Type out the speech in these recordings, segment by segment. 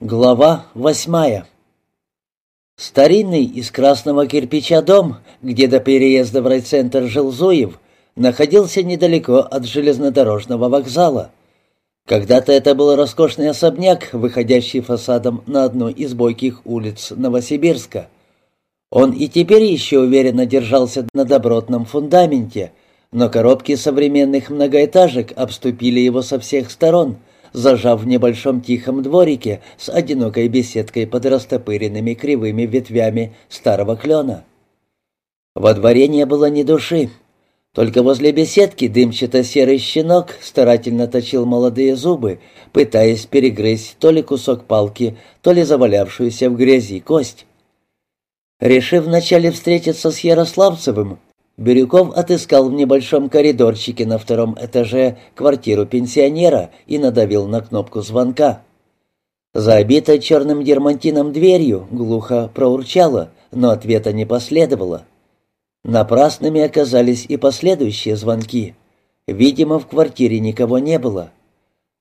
Глава восьмая Старинный из красного кирпича дом, где до переезда в райцентр жил Зуев, находился недалеко от железнодорожного вокзала. Когда-то это был роскошный особняк, выходящий фасадом на одну из бойких улиц Новосибирска. Он и теперь еще уверенно держался на добротном фундаменте, но коробки современных многоэтажек обступили его со всех сторон — зажав в небольшом тихом дворике с одинокой беседкой под растопыренными кривыми ветвями старого клена. Во дворе не было ни души. Только возле беседки дымчато-серый щенок старательно точил молодые зубы, пытаясь перегрызть то ли кусок палки, то ли завалявшуюся в грязи кость. Решив вначале встретиться с Ярославцевым, Бирюков отыскал в небольшом коридорчике на втором этаже квартиру пенсионера и надавил на кнопку звонка. За обитой черным дермантином дверью глухо проурчало, но ответа не последовало. Напрасными оказались и последующие звонки. Видимо, в квартире никого не было.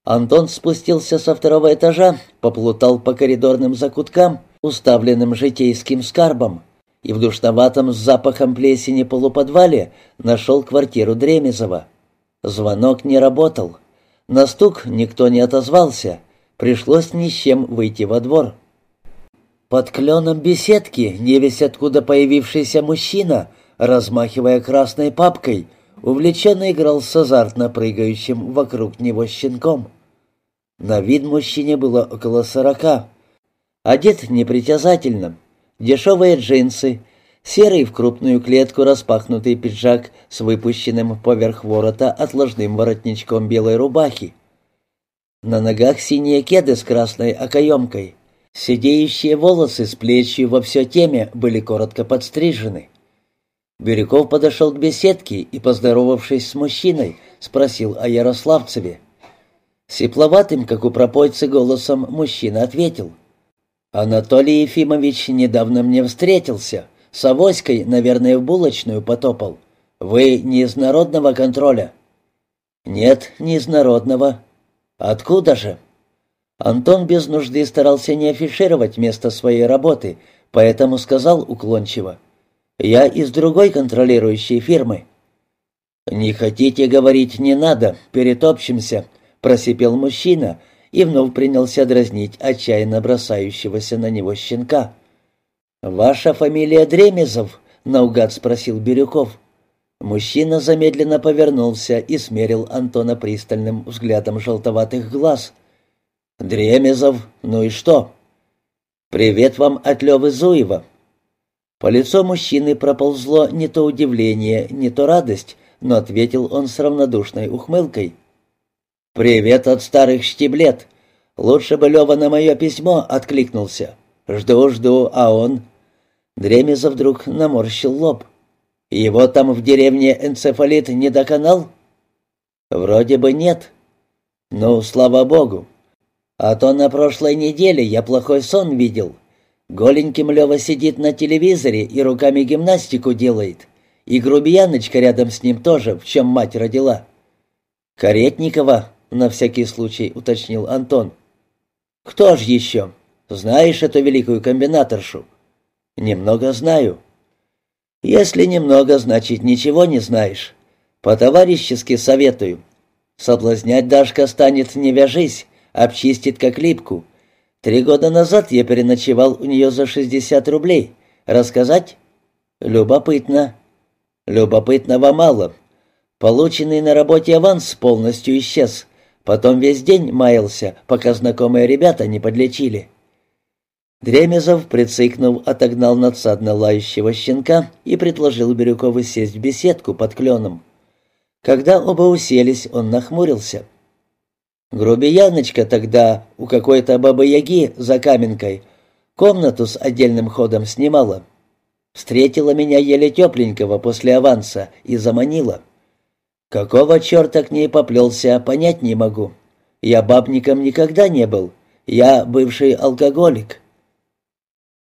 Антон спустился со второго этажа, поплутал по коридорным закуткам, уставленным житейским скарбом, и в душноватом с запахом плесени полуподвале нашел квартиру Дремезова. Звонок не работал. На стук никто не отозвался. Пришлось ни с чем выйти во двор. Под кленом беседки, невесть откуда появившийся мужчина, размахивая красной папкой, увлеченно играл с азартно прыгающим вокруг него щенком. На вид мужчине было около сорока. Одет непритязательно, дешевые джинсы, серый в крупную клетку распахнутый пиджак с выпущенным поверх ворота отложным воротничком белой рубахи. На ногах синие кеды с красной окоемкой. Сидеющие волосы с плечью во все теме были коротко подстрижены. Бирюков подошел к беседке и, поздоровавшись с мужчиной, спросил о Ярославцеве. Сепловатым, как у пропойцы, голосом мужчина ответил — «Анатолий Ефимович недавно мне встретился. С авоськой, наверное, в булочную потопал. Вы не из народного контроля?» «Нет, не из народного. Откуда же?» Антон без нужды старался не афишировать место своей работы, поэтому сказал уклончиво. «Я из другой контролирующей фирмы». «Не хотите говорить, не надо, перетопчемся», — просипел мужчина, — и вновь принялся дразнить отчаянно бросающегося на него щенка. «Ваша фамилия Дремезов?» — наугад спросил Бирюков. Мужчина замедленно повернулся и смерил Антона пристальным взглядом желтоватых глаз. «Дремезов, ну и что?» «Привет вам от Левы Зуева». По лицу мужчины проползло не то удивление, не то радость, но ответил он с равнодушной ухмылкой. «Привет от старых штиблет. Лучше бы Лева на мое письмо откликнулся. Жду, жду, а он...» Дремезов вдруг наморщил лоб. «Его там в деревне энцефалит не доконал?» «Вроде бы нет». «Ну, слава богу. А то на прошлой неделе я плохой сон видел. Голеньким Лева сидит на телевизоре и руками гимнастику делает. И грубияночка рядом с ним тоже, в чем мать родила. Каретникова, — на всякий случай уточнил Антон. «Кто ж еще? Знаешь эту великую комбинаторшу?» «Немного знаю». «Если немного, значит, ничего не знаешь. По-товарищески советую. Соблазнять Дашка станет, не вяжись, обчистит как липку. Три года назад я переночевал у нее за шестьдесят рублей. Рассказать?» «Любопытно». «Любопытного мало. Полученный на работе аванс полностью исчез. Потом весь день маялся, пока знакомые ребята не подлечили. Дремезов, прицикнув, отогнал надсадно лающего щенка и предложил Бирюкову сесть в беседку под кленом. Когда оба уселись, он нахмурился. Грубияночка тогда у какой-то бабы-яги за каменкой комнату с отдельным ходом снимала. Встретила меня еле тепленького после аванса и заманила. Какого черта к ней поплелся, понять не могу. Я бабником никогда не был. Я бывший алкоголик».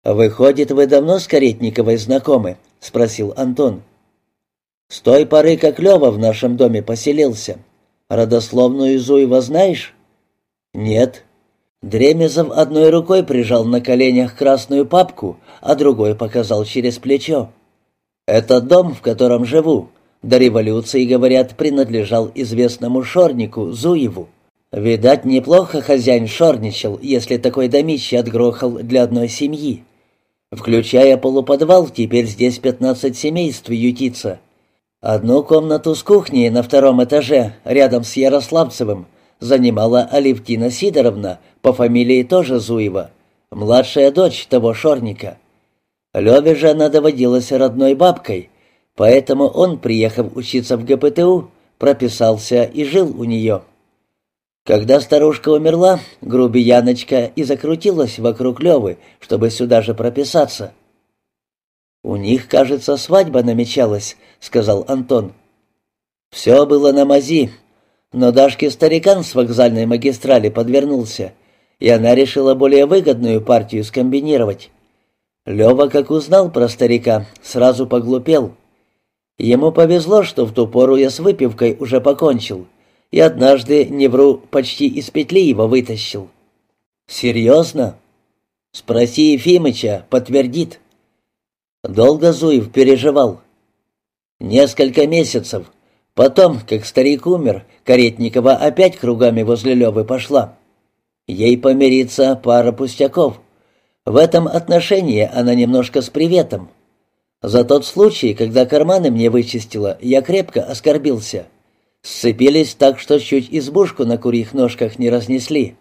«Выходит, вы давно с Каретниковой знакомы?» — спросил Антон. «С той поры, как Лева в нашем доме поселился. Родословную Зуева знаешь?» «Нет». Дремезов одной рукой прижал на коленях красную папку, а другой показал через плечо. «Это дом, в котором живу. До революции, говорят, принадлежал известному шорнику Зуеву. Видать, неплохо хозяин шорничал, если такой домище отгрохал для одной семьи. Включая полуподвал, теперь здесь пятнадцать семейств ютится. Одну комнату с кухней на втором этаже, рядом с Ярославцевым, занимала Алевтина Сидоровна, по фамилии тоже Зуева, младшая дочь того шорника. Леве же она доводилась родной бабкой, поэтому он, приехав учиться в ГПТУ, прописался и жил у нее. Когда старушка умерла, грубияночка и закрутилась вокруг Левы, чтобы сюда же прописаться. «У них, кажется, свадьба намечалась», — сказал Антон. «Все было на мази, но Дашке старикан с вокзальной магистрали подвернулся, и она решила более выгодную партию скомбинировать. Лева, как узнал про старика, сразу поглупел. Ему повезло, что в ту пору я с выпивкой уже покончил, и однажды, не вру, почти из петли его вытащил. «Серьезно?» «Спроси Ефимыча, подтвердит». Долго Зуев переживал. «Несколько месяцев. Потом, как старик умер, Каретникова опять кругами возле Левы пошла. Ей помириться пара пустяков. В этом отношении она немножко с приветом. За тот случай, когда карманы мне вычистила, я крепко оскорбился. Сцепились так, что чуть избушку на курьих ножках не разнесли.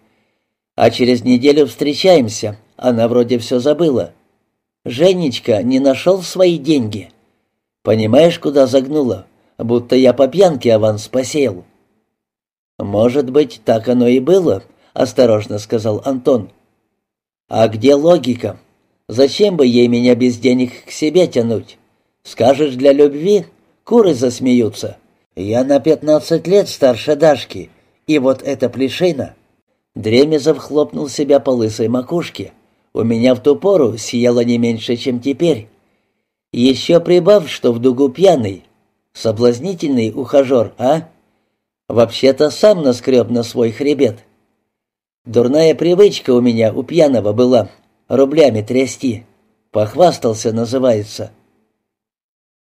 А через неделю встречаемся, она вроде все забыла. Женечка не нашел свои деньги. Понимаешь, куда загнула? Будто я по пьянке аванс посеял. «Может быть, так оно и было», — осторожно сказал Антон. «А где логика? Зачем бы ей меня без денег к себе тянуть? Скажешь, для любви? Куры засмеются. Я на пятнадцать лет старше Дашки, и вот эта плешина. Дремезов хлопнул себя по лысой макушке. У меня в ту пору съело не меньше, чем теперь. Еще прибавь, что в дугу пьяный. Соблазнительный ухажер, а? Вообще-то сам наскреб на свой хребет. Дурная привычка у меня у пьяного была рублями трясти. Похвастался, называется.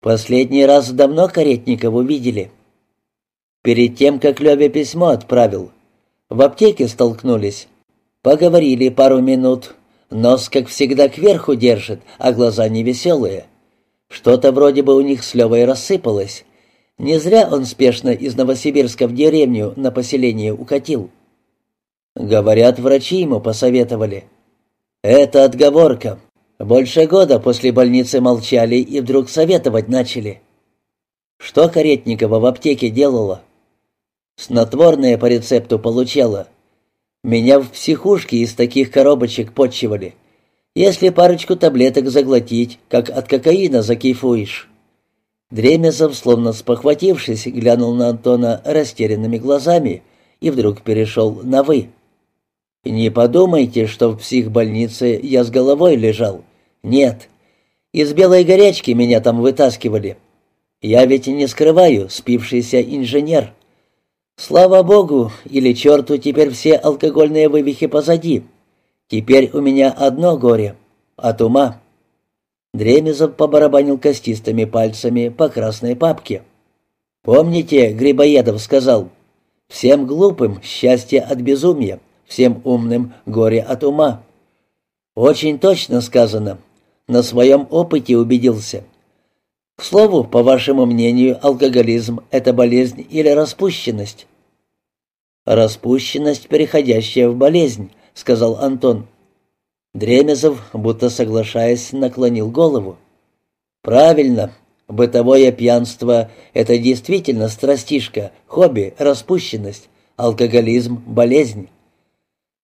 Последний раз давно Каретникову видели. Перед тем, как Лёве письмо отправил. В аптеке столкнулись. Поговорили пару минут. Нос, как всегда, кверху держит, а глаза невеселые. Что-то вроде бы у них с Лёвой рассыпалось. Не зря он спешно из Новосибирска в деревню на поселение укатил. Говорят, врачи ему посоветовали. Это отговорка. Больше года после больницы молчали и вдруг советовать начали. Что Каретникова в аптеке делала? Снотворное по рецепту получала. Меня в психушке из таких коробочек подчивали. Если парочку таблеток заглотить, как от кокаина закайфуешь. Дремезов, словно спохватившись, глянул на Антона растерянными глазами и вдруг перешел на «вы». «Не подумайте, что в психбольнице я с головой лежал. Нет. Из белой горячки меня там вытаскивали. Я ведь не скрываю, спившийся инженер. Слава богу, или черту, теперь все алкогольные вывихи позади. Теперь у меня одно горе — от ума». Дремезов побарабанил костистыми пальцами по красной папке. «Помните, Грибоедов сказал, всем глупым счастье от безумия, всем умным горе от ума». «Очень точно сказано на своем опыте убедился. К слову, по вашему мнению, алкоголизм — это болезнь или распущенность?» «Распущенность, переходящая в болезнь», — сказал Антон. Дремезов, будто соглашаясь, наклонил голову. «Правильно. Бытовое пьянство — это действительно страстишка, хобби, распущенность, алкоголизм — болезнь.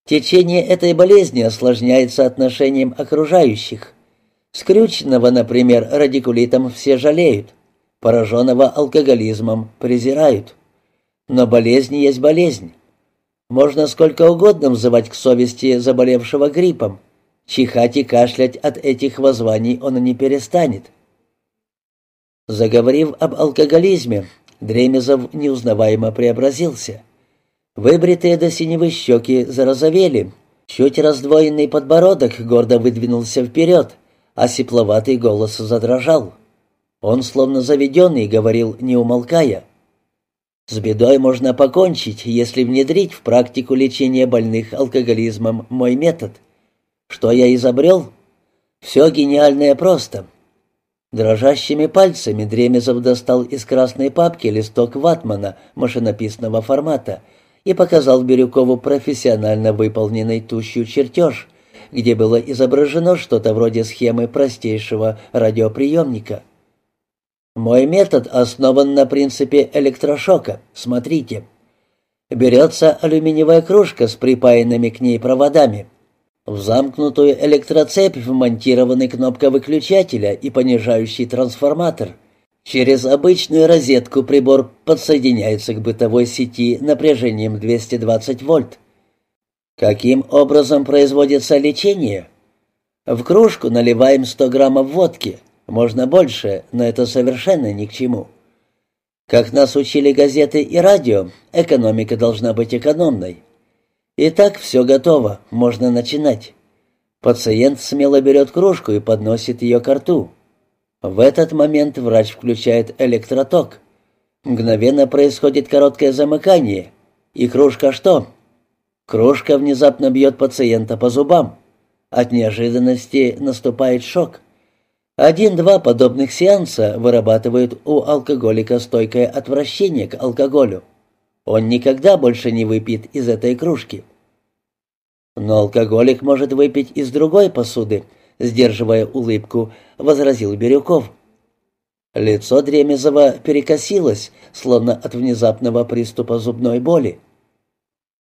Течение этой болезни осложняется отношением окружающих. Скрюченного, например, радикулитом все жалеют, пораженного алкоголизмом презирают. Но болезнь есть болезнь. Можно сколько угодно взывать к совести заболевшего гриппом. Чихать и кашлять от этих воззваний он не перестанет. Заговорив об алкоголизме, Дремезов неузнаваемо преобразился. Выбритые до синевы щеки зарозовели, Чуть раздвоенный подбородок гордо выдвинулся вперед, а сипловатый голос задрожал. Он, словно заведенный, говорил, не умолкая. «С бедой можно покончить, если внедрить в практику лечения больных алкоголизмом мой метод. Что я изобрел? Все гениальное просто. Дрожащими пальцами Дремезов достал из красной папки листок ватмана машинописного формата и показал Бирюкову профессионально выполненный тущий чертеж, где было изображено что-то вроде схемы простейшего радиоприемника. «Мой метод основан на принципе электрошока. Смотрите. Берется алюминиевая кружка с припаянными к ней проводами». В замкнутую электроцепь вмонтированы кнопка выключателя и понижающий трансформатор. Через обычную розетку прибор подсоединяется к бытовой сети напряжением 220 вольт. Каким образом производится лечение? В кружку наливаем 100 граммов водки. Можно больше, но это совершенно ни к чему. Как нас учили газеты и радио, экономика должна быть экономной. Итак, все готово, можно начинать. Пациент смело берет кружку и подносит ее к рту. В этот момент врач включает электроток. Мгновенно происходит короткое замыкание. И кружка что? Кружка внезапно бьет пациента по зубам. От неожиданности наступает шок. Один-два подобных сеанса вырабатывают у алкоголика стойкое отвращение к алкоголю. Он никогда больше не выпьет из этой кружки. Но алкоголик может выпить из другой посуды, сдерживая улыбку, возразил Бирюков. Лицо Дремезова перекосилось, словно от внезапного приступа зубной боли.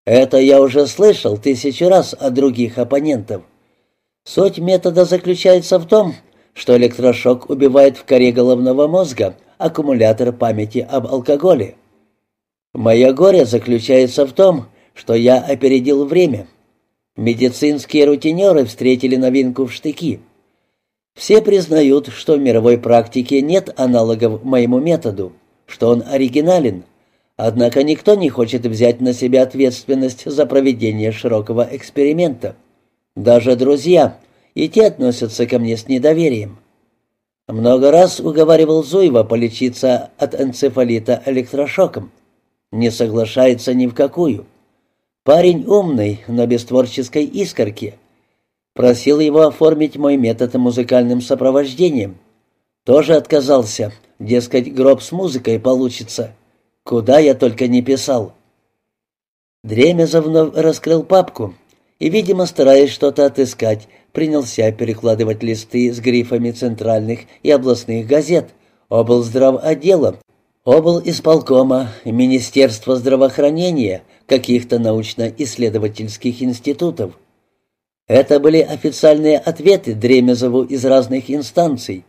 «Это я уже слышал тысячу раз от других оппонентов. Суть метода заключается в том, что электрошок убивает в коре головного мозга аккумулятор памяти об алкоголе. Мое горе заключается в том, что я опередил время. Медицинские рутинеры встретили новинку в штыки. Все признают, что в мировой практике нет аналогов моему методу, что он оригинален, однако никто не хочет взять на себя ответственность за проведение широкого эксперимента. Даже друзья, и те относятся ко мне с недоверием. Много раз уговаривал Зуева полечиться от энцефалита электрошоком не соглашается ни в какую. Парень умный, но без творческой искорки. Просил его оформить мой метод музыкальным сопровождением. Тоже отказался, дескать, гроб с музыкой получится. Куда я только не писал. Дремезов вновь раскрыл папку и, видимо, стараясь что-то отыскать, принялся перекладывать листы с грифами центральных и областных газет, облздрав отдела, Обл исполкома, Министерство здравоохранения, каких-то научно-исследовательских институтов. Это были официальные ответы Дремезову из разных инстанций,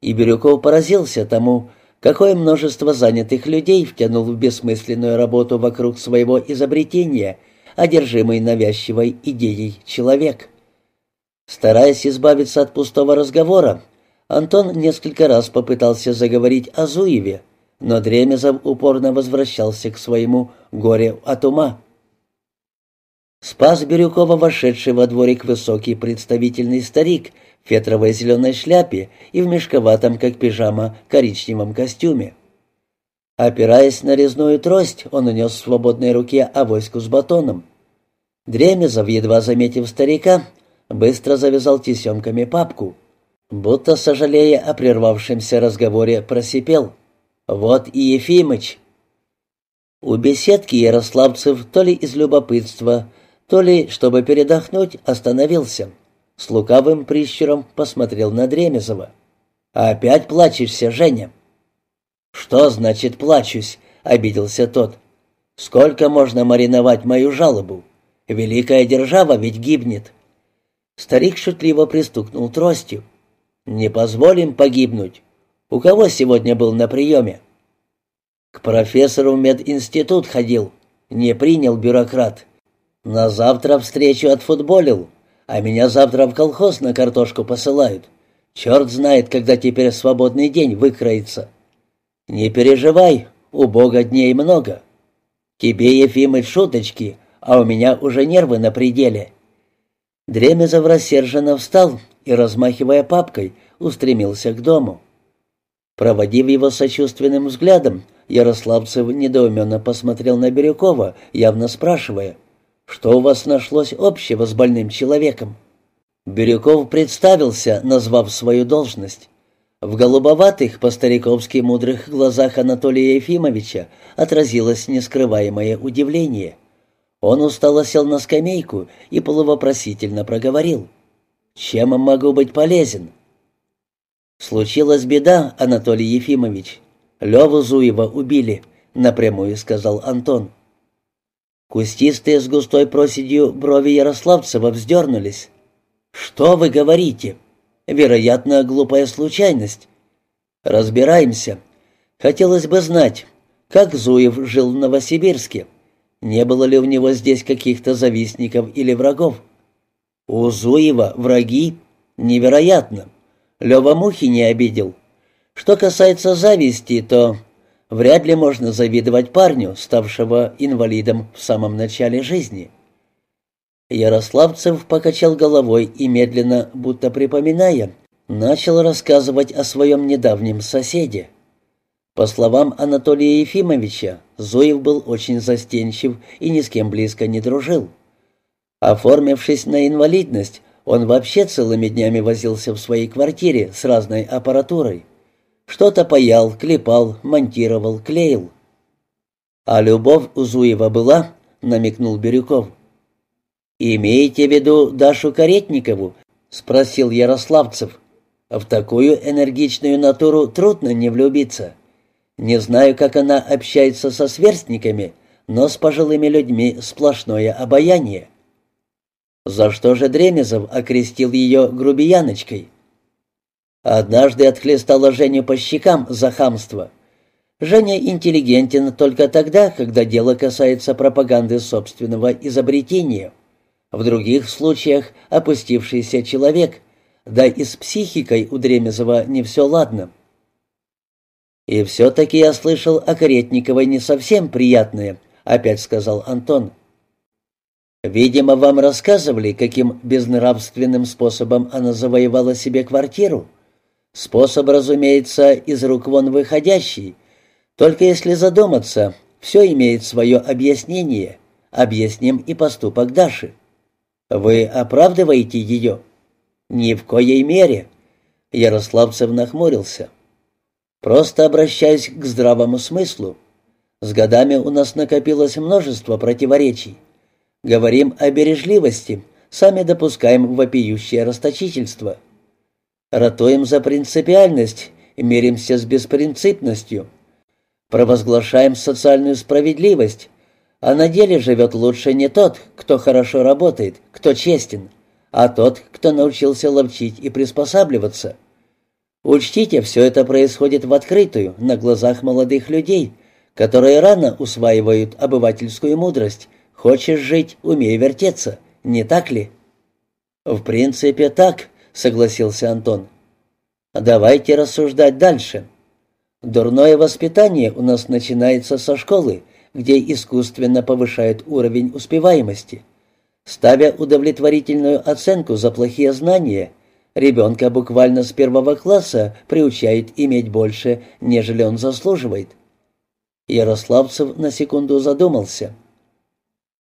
и Бирюков поразился тому, какое множество занятых людей втянул в бессмысленную работу вокруг своего изобретения, одержимый навязчивой идеей человек. Стараясь избавиться от пустого разговора, Антон несколько раз попытался заговорить о Зуеве, но Дремезов упорно возвращался к своему горе от ума. Спас Бирюкова вошедший во дворик высокий представительный старик в фетровой зеленой шляпе и в мешковатом, как пижама, коричневом костюме. Опираясь на резную трость, он унес в свободной руке авоську с батоном. Дремезов, едва заметив старика, быстро завязал тесемками папку. Будто, сожалея о прервавшемся разговоре, просипел — вот и Ефимыч. У беседки Ярославцев то ли из любопытства, то ли, чтобы передохнуть, остановился. С лукавым прищуром посмотрел на Дремезова. «Опять плачешься, Женя?» «Что значит плачусь?» — обиделся тот. «Сколько можно мариновать мою жалобу? Великая держава ведь гибнет». Старик шутливо пристукнул тростью. «Не позволим погибнуть. У кого сегодня был на приеме?» «К профессору в мединститут ходил. Не принял бюрократ. На завтра встречу отфутболил, а меня завтра в колхоз на картошку посылают. Черт знает, когда теперь свободный день выкроется. Не переживай, у Бога дней много. Тебе, Ефимыч, шуточки, а у меня уже нервы на пределе. Дремезов рассерженно встал и, размахивая папкой, устремился к дому. Проводив его сочувственным взглядом, Ярославцев недоуменно посмотрел на Бирюкова, явно спрашивая, «Что у вас нашлось общего с больным человеком?» Бирюков представился, назвав свою должность. В голубоватых, по-стариковски мудрых глазах Анатолия Ефимовича отразилось нескрываемое удивление. Он устало сел на скамейку и полувопросительно проговорил. «Чем могу быть полезен?» «Случилась беда, Анатолий Ефимович. Леву Зуева убили», — напрямую сказал Антон. Кустистые с густой проседью брови Ярославцева вздернулись. «Что вы говорите?» Вероятно, глупая случайность. Разбираемся. Хотелось бы знать, как Зуев жил в Новосибирске. Не было ли у него здесь каких-то завистников или врагов? У Зуева враги? Невероятно. Лёва мухи не обидел. Что касается зависти, то вряд ли можно завидовать парню, ставшего инвалидом в самом начале жизни. Ярославцев покачал головой и медленно, будто припоминая, начал рассказывать о своем недавнем соседе. По словам Анатолия Ефимовича, Зуев был очень застенчив и ни с кем близко не дружил. Оформившись на инвалидность, он вообще целыми днями возился в своей квартире с разной аппаратурой. Что-то паял, клепал, монтировал, клеил. «А любовь у Зуева была?» — намекнул Бирюков. «Имеете в виду Дашу Каретникову?» — спросил Ярославцев. «В такую энергичную натуру трудно не влюбиться. Не знаю, как она общается со сверстниками, но с пожилыми людьми сплошное обаяние». За что же Дремезов окрестил ее грубияночкой? Однажды отхлестала Женю по щекам за хамство. Женя интеллигентен только тогда, когда дело касается пропаганды собственного изобретения. В других случаях опустившийся человек, да и с психикой у Дремезова не все ладно. «И все-таки я слышал о Каретниковой не совсем приятное», — опять сказал Антон. «Видимо, вам рассказывали, каким безнравственным способом она завоевала себе квартиру. Способ, разумеется, из рук вон выходящий. Только если задуматься, все имеет свое объяснение. Объясним и поступок Даши». «Вы оправдываете ее?» «Ни в коей мере». Ярославцев нахмурился. «Просто обращаюсь к здравому смыслу. С годами у нас накопилось множество противоречий. Говорим о бережливости, сами допускаем вопиющее расточительство. Ратуем за принципиальность, миримся с беспринципностью. Провозглашаем социальную справедливость, а на деле живет лучше не тот, кто хорошо работает, кто честен, а тот, кто научился ловчить и приспосабливаться. Учтите, все это происходит в открытую, на глазах молодых людей, которые рано усваивают обывательскую мудрость. Хочешь жить, умей вертеться, не так ли? В принципе, так, согласился Антон. Давайте рассуждать дальше. Дурное воспитание у нас начинается со школы, где искусственно повышают уровень успеваемости. Ставя удовлетворительную оценку за плохие знания, ребенка буквально с первого класса приучают иметь больше, нежели он заслуживает. Ярославцев на секунду задумался.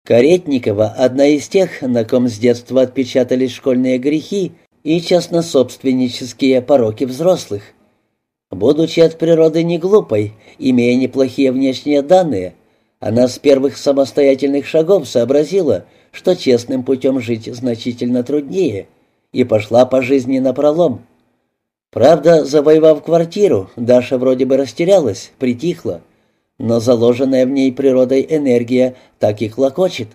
Каретникова — одна из тех, на ком с детства отпечатались школьные грехи и частнособственнические пороки взрослых. Будучи от природы не глупой, имея неплохие внешние данные — она с первых самостоятельных шагов сообразила, что честным путем жить значительно труднее, и пошла по жизни напролом. Правда, завоевав квартиру, Даша вроде бы растерялась, притихла, но заложенная в ней природой энергия так и клокочет.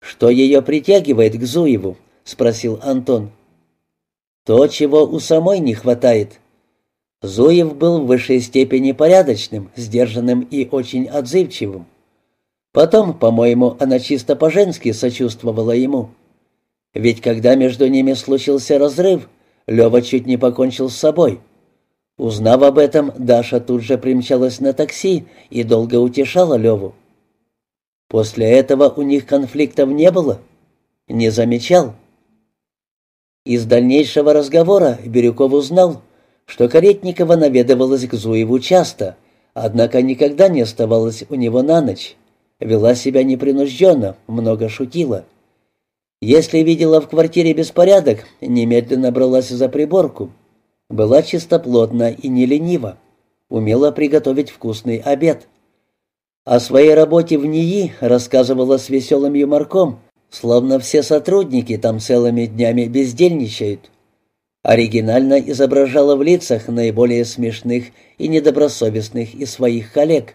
«Что ее притягивает к Зуеву?» — спросил Антон. «То, чего у самой не хватает», Зуев был в высшей степени порядочным, сдержанным и очень отзывчивым. Потом, по-моему, она чисто по-женски сочувствовала ему. Ведь когда между ними случился разрыв, Лёва чуть не покончил с собой. Узнав об этом, Даша тут же примчалась на такси и долго утешала Лёву. После этого у них конфликтов не было. Не замечал. Из дальнейшего разговора Бирюков узнал, что Каретникова наведывалась к Зуеву часто, однако никогда не оставалась у него на ночь. Вела себя непринужденно, много шутила. Если видела в квартире беспорядок, немедленно бралась за приборку. Была чистоплотна и не ленива. Умела приготовить вкусный обед. О своей работе в НИИ рассказывала с веселым юморком, словно все сотрудники там целыми днями бездельничают. Оригинально изображала в лицах наиболее смешных и недобросовестных из своих коллег.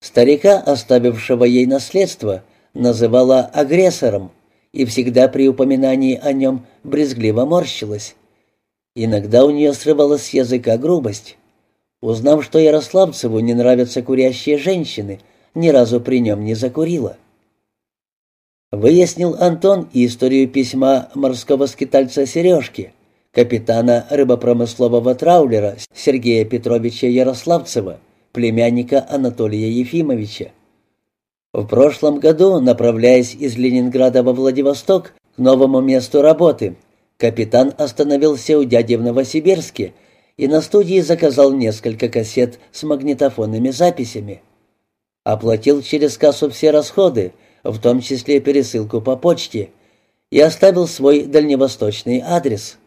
Старика, оставившего ей наследство, называла агрессором и всегда при упоминании о нем брезгливо морщилась. Иногда у нее срывалась с языка грубость. Узнав, что Ярославцеву не нравятся курящие женщины, ни разу при нем не закурила. Выяснил Антон историю письма морского скитальца Сережки, капитана рыбопромыслового траулера Сергея Петровича Ярославцева, племянника Анатолия Ефимовича. В прошлом году, направляясь из Ленинграда во Владивосток к новому месту работы, капитан остановился у дяди в Новосибирске и на студии заказал несколько кассет с магнитофонными записями. Оплатил через кассу все расходы, в том числе пересылку по почте, и оставил свой дальневосточный адрес.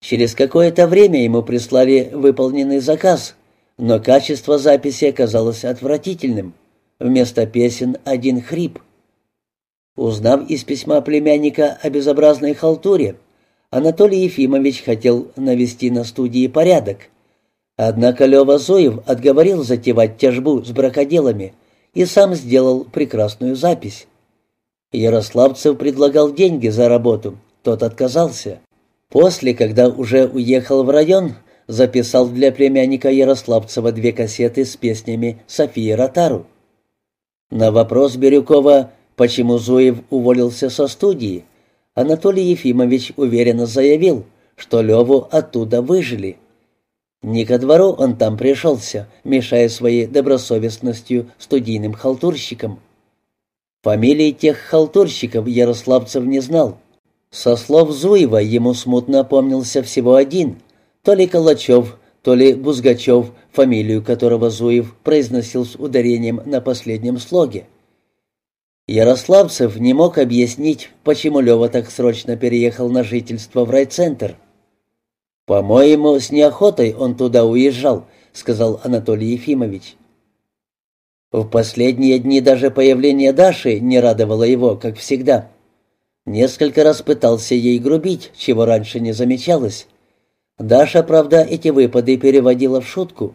Через какое-то время ему прислали выполненный заказ, но качество записи оказалось отвратительным. Вместо песен один хрип. Узнав из письма племянника о безобразной халтуре, Анатолий Ефимович хотел навести на студии порядок. Однако Лёва Зоев отговорил затевать тяжбу с бракоделами и сам сделал прекрасную запись. Ярославцев предлагал деньги за работу, тот отказался. После, когда уже уехал в район, записал для племянника Ярославцева две кассеты с песнями Софии Ротару. На вопрос Бирюкова, почему Зуев уволился со студии, Анатолий Ефимович уверенно заявил, что Леву оттуда выжили. Не ко двору он там пришелся, мешая своей добросовестностью студийным халтурщикам. Фамилии тех халтурщиков Ярославцев не знал. Со слов Зуева ему смутно помнился всего один, то ли Калачев, то ли Бузгачев, фамилию которого Зуев произносил с ударением на последнем слоге. Ярославцев не мог объяснить, почему Лёва так срочно переехал на жительство в райцентр. «По-моему, с неохотой он туда уезжал», — сказал Анатолий Ефимович. В последние дни даже появление Даши не радовало его, как всегда. Несколько раз пытался ей грубить, чего раньше не замечалось. Даша, правда, эти выпады переводила в шутку.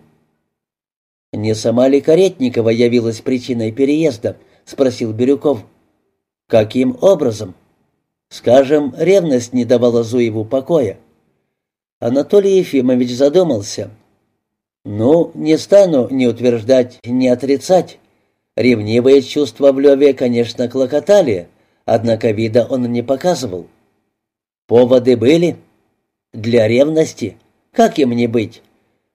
«Не сама ли Каретникова явилась причиной переезда?» — спросил Бирюков. «Каким образом?» «Скажем, ревность не давала Зуеву покоя». Анатолий Ефимович задумался. «Ну, не стану ни утверждать, ни отрицать. Ревнивые чувства в Леве, конечно, клокотали, однако вида он не показывал. Поводы были. Для ревности. Как им не быть?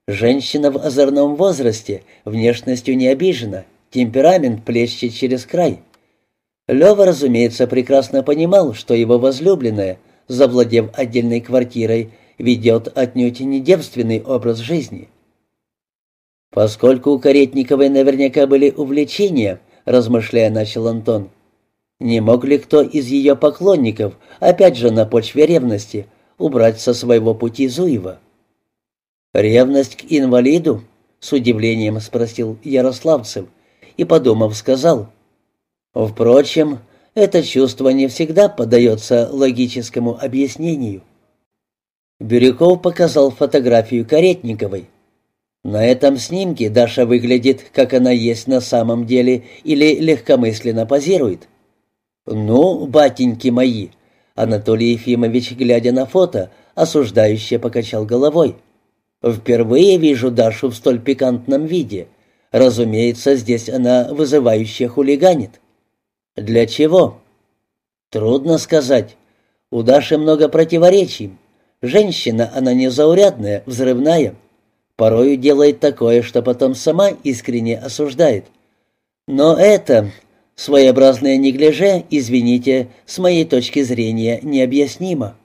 Женщина в озорном возрасте, внешностью не обижена, темперамент плещет через край. Лёва, разумеется, прекрасно понимал, что его возлюбленная, завладев отдельной квартирой, ведет отнюдь не девственный образ жизни. Поскольку у Каретниковой наверняка были увлечения, размышляя начал Антон, не мог ли кто из ее поклонников, опять же на почве ревности, убрать со своего пути Зуева? «Ревность к инвалиду?» — с удивлением спросил Ярославцев и, подумав, сказал. «Впрочем, это чувство не всегда поддается логическому объяснению». Бирюков показал фотографию Каретниковой. На этом снимке Даша выглядит, как она есть на самом деле, или легкомысленно позирует. «Ну, батеньки мои!» Анатолий Ефимович, глядя на фото, осуждающе покачал головой. «Впервые вижу Дашу в столь пикантном виде. Разумеется, здесь она вызывающе хулиганит. Для чего? Трудно сказать. У Даши много противоречий. Женщина, она незаурядная, взрывная. Порою делает такое, что потом сама искренне осуждает. Но это, Своеобразное неглиже, извините, с моей точки зрения необъяснимо.